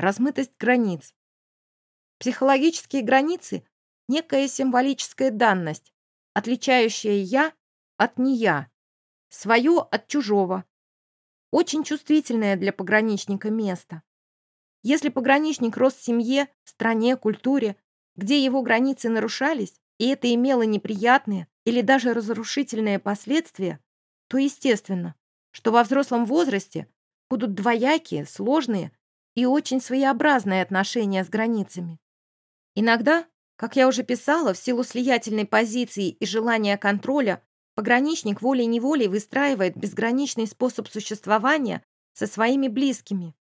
размытость границ. Психологические границы – некая символическая данность, отличающая «я» от «не я», свое от чужого. Очень чувствительное для пограничника место. Если пограничник рос в семье, стране, культуре, где его границы нарушались, и это имело неприятные или даже разрушительные последствия, то естественно, что во взрослом возрасте будут двоякие, сложные и очень своеобразные отношения с границами. Иногда, как я уже писала, в силу слиятельной позиции и желания контроля, пограничник волей-неволей выстраивает безграничный способ существования со своими близкими.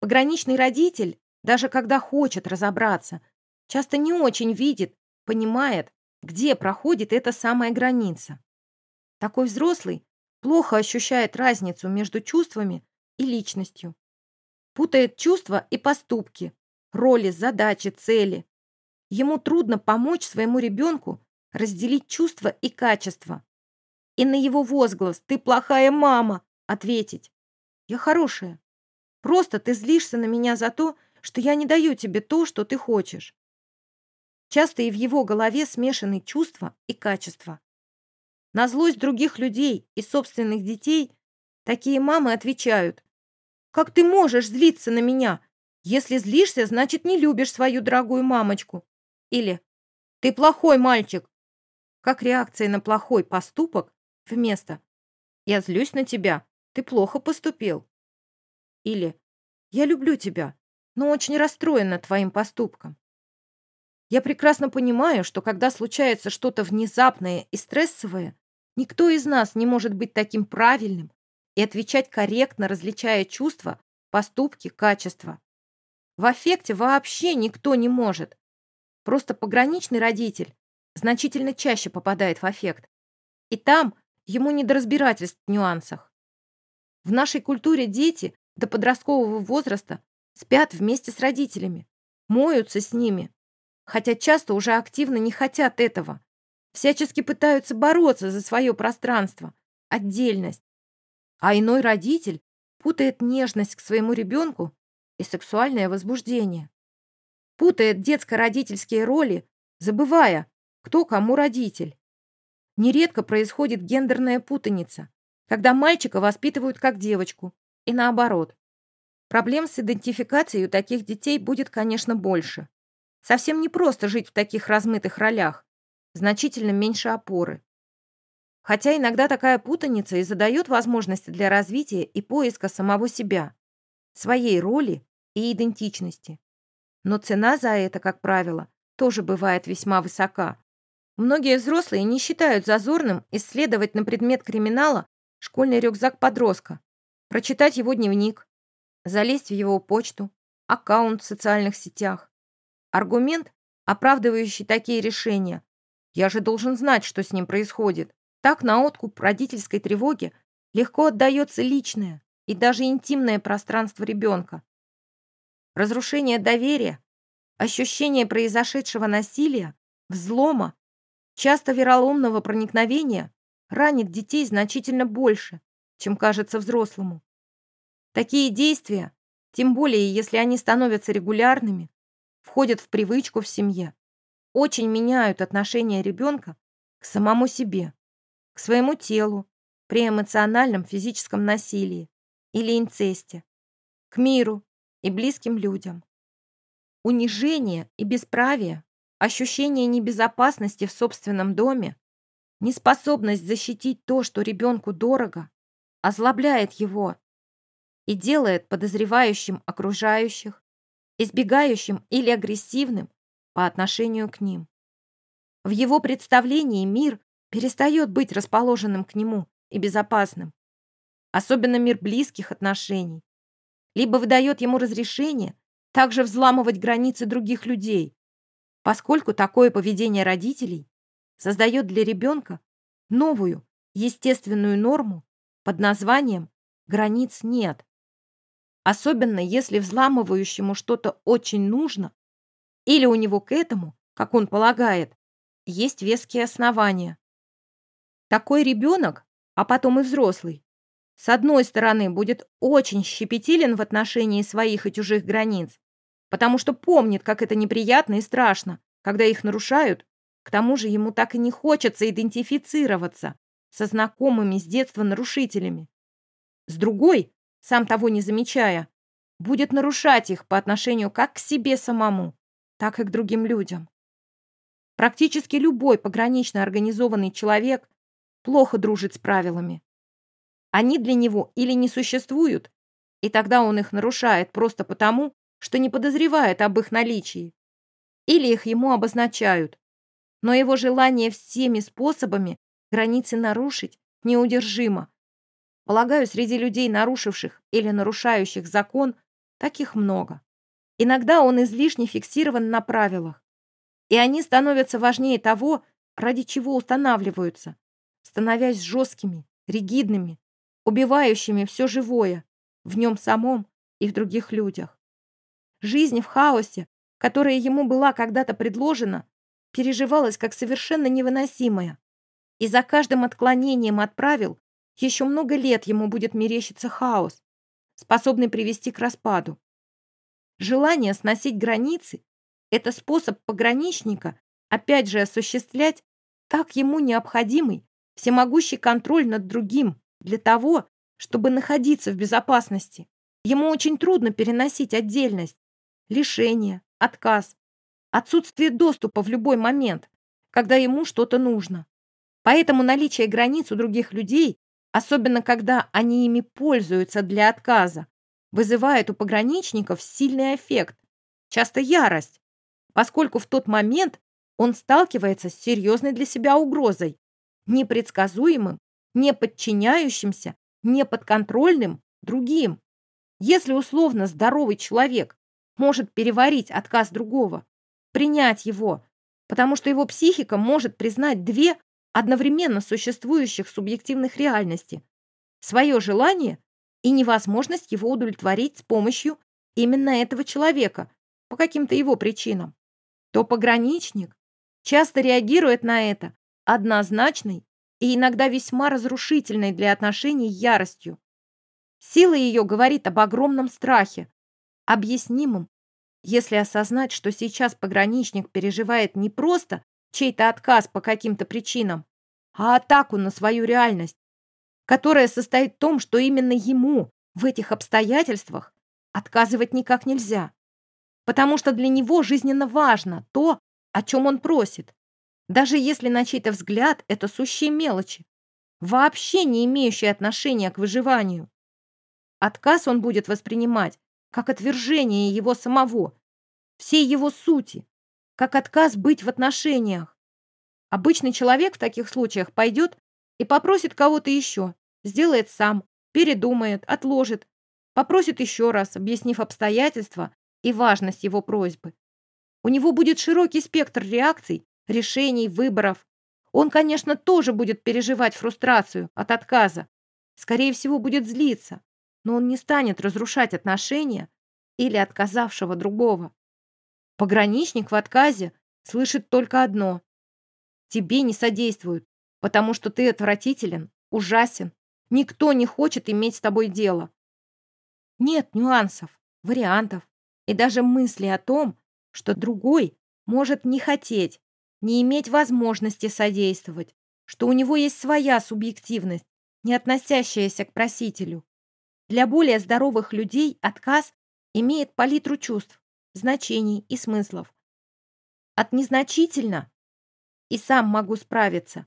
Пограничный родитель, даже когда хочет разобраться, часто не очень видит, понимает, где проходит эта самая граница. Такой взрослый плохо ощущает разницу между чувствами и личностью. Путает чувства и поступки, роли, задачи, цели. Ему трудно помочь своему ребенку разделить чувства и качества. И на его возглас «ты плохая мама» ответить «я хорошая». Просто ты злишься на меня за то, что я не даю тебе то, что ты хочешь. Часто и в его голове смешаны чувства и качества. На злость других людей и собственных детей такие мамы отвечают. «Как ты можешь злиться на меня? Если злишься, значит, не любишь свою дорогую мамочку». Или «Ты плохой мальчик». Как реакция на плохой поступок вместо «Я злюсь на тебя, ты плохо поступил». Или «Я люблю тебя, но очень расстроена твоим поступком». Я прекрасно понимаю, что когда случается что-то внезапное и стрессовое, никто из нас не может быть таким правильным и отвечать корректно, различая чувства, поступки, качества. В аффекте вообще никто не может. Просто пограничный родитель значительно чаще попадает в аффект. И там ему не в нюансах. В нашей культуре дети до подросткового возраста спят вместе с родителями, моются с ними, хотя часто уже активно не хотят этого. Всячески пытаются бороться за свое пространство, отдельность. А иной родитель путает нежность к своему ребенку и сексуальное возбуждение. Путает детско-родительские роли, забывая, кто кому родитель. Нередко происходит гендерная путаница, когда мальчика воспитывают как девочку, и наоборот. Проблем с идентификацией у таких детей будет, конечно, больше. Совсем не просто жить в таких размытых ролях, значительно меньше опоры. Хотя иногда такая путаница и задает возможности для развития и поиска самого себя, своей роли и идентичности. Но цена за это, как правило, тоже бывает весьма высока. Многие взрослые не считают зазорным исследовать на предмет криминала школьный рюкзак подростка, прочитать его дневник, залезть в его почту, аккаунт в социальных сетях. Аргумент, оправдывающий такие решения. Я же должен знать, что с ним происходит. Так на откуп родительской тревоги легко отдается личное и даже интимное пространство ребенка. Разрушение доверия, ощущение произошедшего насилия, взлома, часто вероломного проникновения ранит детей значительно больше, чем кажется взрослому. Такие действия, тем более если они становятся регулярными, входят в привычку в семье, очень меняют отношение ребенка к самому себе, к своему телу при эмоциональном физическом насилии или инцесте, к миру и близким людям. Унижение и бесправие, ощущение небезопасности в собственном доме, неспособность защитить то, что ребенку дорого, озлобляет его и делает подозревающим окружающих, избегающим или агрессивным по отношению к ним. В его представлении мир перестает быть расположенным к нему и безопасным, особенно мир близких отношений, либо выдает ему разрешение также взламывать границы других людей, поскольку такое поведение родителей создает для ребенка новую естественную норму под названием «границ нет». Особенно если взламывающему что-то очень нужно, или у него к этому, как он полагает, есть веские основания. Такой ребенок, а потом и взрослый, с одной стороны, будет очень щепетилен в отношении своих и чужих границ, потому что помнит, как это неприятно и страшно, когда их нарушают. К тому же ему так и не хочется идентифицироваться со знакомыми с детства нарушителями. С другой, сам того не замечая, будет нарушать их по отношению как к себе самому, так и к другим людям. Практически любой погранично организованный человек плохо дружит с правилами. Они для него или не существуют, и тогда он их нарушает просто потому, что не подозревает об их наличии, или их ему обозначают. Но его желание всеми способами границы нарушить неудержимо. Полагаю, среди людей, нарушивших или нарушающих закон, таких много. Иногда он излишне фиксирован на правилах, и они становятся важнее того, ради чего устанавливаются, становясь жесткими, ригидными, убивающими все живое в нем самом и в других людях. Жизнь в хаосе, которая ему была когда-то предложена, переживалась как совершенно невыносимая. И за каждым отклонением от правил еще много лет ему будет мерещиться хаос, способный привести к распаду. Желание сносить границы – это способ пограничника опять же осуществлять так ему необходимый всемогущий контроль над другим для того, чтобы находиться в безопасности. Ему очень трудно переносить отдельность, лишение, отказ, отсутствие доступа в любой момент, когда ему что-то нужно. Поэтому наличие границ у других людей, особенно когда они ими пользуются для отказа, вызывает у пограничников сильный эффект, часто ярость, поскольку в тот момент он сталкивается с серьезной для себя угрозой, непредсказуемым, неподчиняющимся, неподконтрольным другим. Если условно здоровый человек может переварить отказ другого, принять его, потому что его психика может признать две одновременно существующих субъективных реальности. Свое желание и невозможность его удовлетворить с помощью именно этого человека по каким-то его причинам. То пограничник часто реагирует на это однозначной и иногда весьма разрушительной для отношений яростью. Сила ее говорит об огромном страхе, объяснимым, если осознать, что сейчас пограничник переживает не просто чей-то отказ по каким-то причинам, а атаку на свою реальность, которая состоит в том, что именно ему в этих обстоятельствах отказывать никак нельзя, потому что для него жизненно важно то, о чем он просит, даже если на чей-то взгляд это сущие мелочи, вообще не имеющие отношения к выживанию. Отказ он будет воспринимать как отвержение его самого, всей его сути, как отказ быть в отношениях. Обычный человек в таких случаях пойдет и попросит кого-то еще, сделает сам, передумает, отложит, попросит еще раз, объяснив обстоятельства и важность его просьбы. У него будет широкий спектр реакций, решений, выборов. Он, конечно, тоже будет переживать фрустрацию от отказа. Скорее всего, будет злиться, но он не станет разрушать отношения или отказавшего другого. Пограничник в отказе слышит только одно. Тебе не содействуют, потому что ты отвратителен, ужасен. Никто не хочет иметь с тобой дело. Нет нюансов, вариантов и даже мысли о том, что другой может не хотеть, не иметь возможности содействовать, что у него есть своя субъективность, не относящаяся к просителю. Для более здоровых людей отказ имеет палитру чувств, значений и смыслов. От незначительно и сам могу справиться,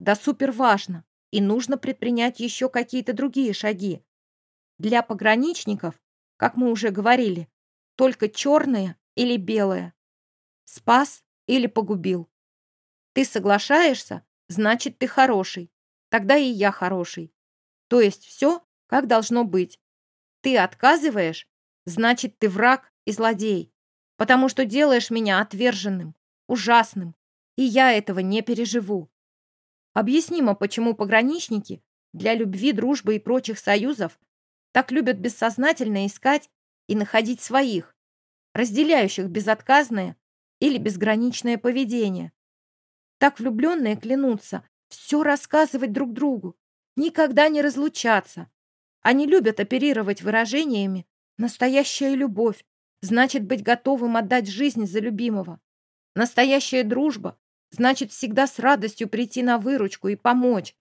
да супер важно, и нужно предпринять еще какие-то другие шаги. Для пограничников, как мы уже говорили, только черное или белое. Спас или погубил. Ты соглашаешься, значит, ты хороший. Тогда и я хороший. То есть все, как должно быть. Ты отказываешь, значит, ты враг и злодей, потому что делаешь меня отверженным, ужасным, и я этого не переживу. Объяснимо, почему пограничники для любви, дружбы и прочих союзов так любят бессознательно искать и находить своих, разделяющих безотказное или безграничное поведение. Так влюбленные клянутся все рассказывать друг другу, никогда не разлучаться. Они любят оперировать выражениями «настоящая любовь», значит быть готовым отдать жизнь за любимого. Настоящая дружба значит всегда с радостью прийти на выручку и помочь.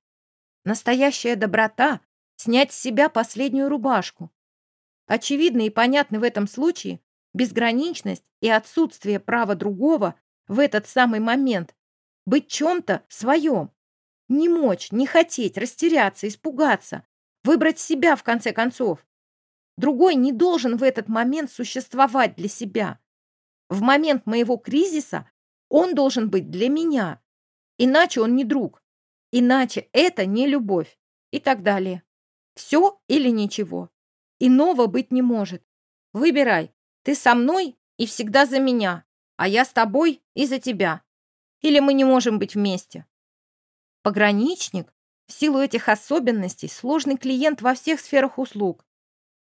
Настоящая доброта — снять с себя последнюю рубашку. Очевидно и понятно в этом случае безграничность и отсутствие права другого в этот самый момент быть чем-то своем. Не мочь, не хотеть, растеряться, испугаться, выбрать себя в конце концов. Другой не должен в этот момент существовать для себя. В момент моего кризиса он должен быть для меня. Иначе он не друг. Иначе это не любовь. И так далее. Все или ничего. Иного быть не может. Выбирай. Ты со мной и всегда за меня, а я с тобой и за тебя. Или мы не можем быть вместе. Пограничник, в силу этих особенностей, сложный клиент во всех сферах услуг.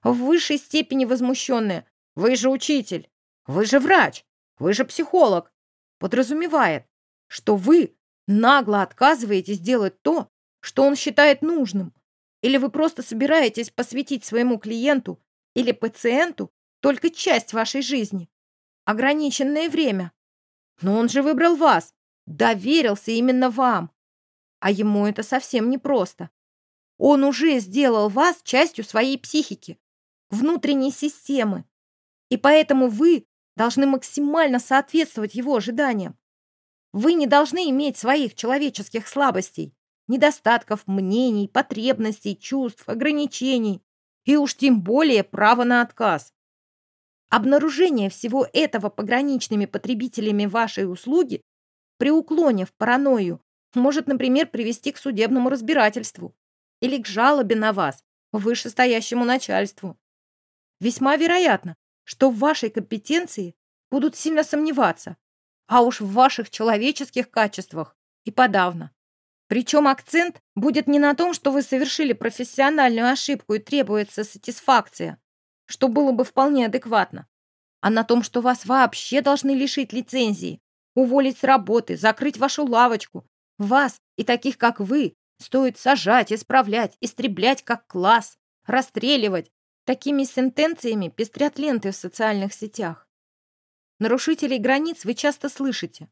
В высшей степени возмущенная. Вы же учитель. Вы же врач. Вы же психолог подразумевает, что вы нагло отказываетесь делать то, что он считает нужным, или вы просто собираетесь посвятить своему клиенту или пациенту только часть вашей жизни, ограниченное время. Но он же выбрал вас, доверился именно вам, а ему это совсем непросто. Он уже сделал вас частью своей психики, внутренней системы, и поэтому вы должны максимально соответствовать его ожиданиям. Вы не должны иметь своих человеческих слабостей, недостатков, мнений, потребностей, чувств, ограничений и уж тем более права на отказ. Обнаружение всего этого пограничными потребителями вашей услуги при уклоне в паранойю может, например, привести к судебному разбирательству или к жалобе на вас вышестоящему начальству. Весьма вероятно, что в вашей компетенции будут сильно сомневаться, а уж в ваших человеческих качествах и подавно. Причем акцент будет не на том, что вы совершили профессиональную ошибку и требуется сатисфакция, что было бы вполне адекватно, а на том, что вас вообще должны лишить лицензии, уволить с работы, закрыть вашу лавочку. Вас и таких, как вы, стоит сажать, исправлять, истреблять как класс, расстреливать, Такими сентенциями пестрят ленты в социальных сетях. Нарушителей границ вы часто слышите.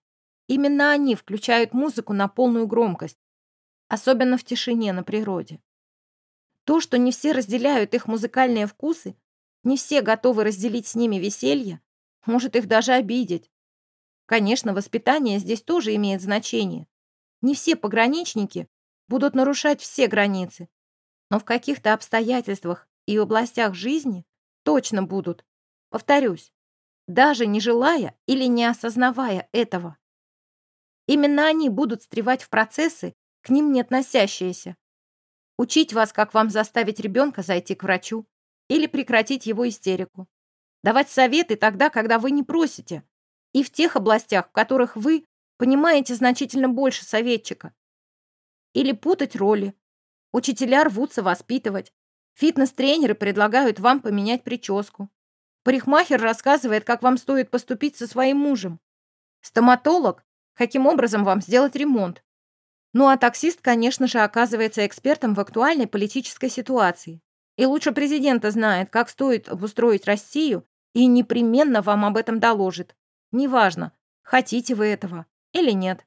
Именно они включают музыку на полную громкость, особенно в тишине на природе. То, что не все разделяют их музыкальные вкусы, не все готовы разделить с ними веселье, может их даже обидеть. Конечно, воспитание здесь тоже имеет значение. Не все пограничники будут нарушать все границы, но в каких-то обстоятельствах и областях жизни точно будут. Повторюсь, даже не желая или не осознавая этого. Именно они будут встревать в процессы, к ним не относящиеся. Учить вас, как вам заставить ребенка зайти к врачу или прекратить его истерику. Давать советы тогда, когда вы не просите, и в тех областях, в которых вы понимаете значительно больше советчика. Или путать роли. Учителя рвутся воспитывать, Фитнес-тренеры предлагают вам поменять прическу. Парикмахер рассказывает, как вам стоит поступить со своим мужем. Стоматолог, каким образом вам сделать ремонт. Ну а таксист, конечно же, оказывается экспертом в актуальной политической ситуации. И лучше президента знает, как стоит обустроить Россию, и непременно вам об этом доложит. Неважно, хотите вы этого или нет.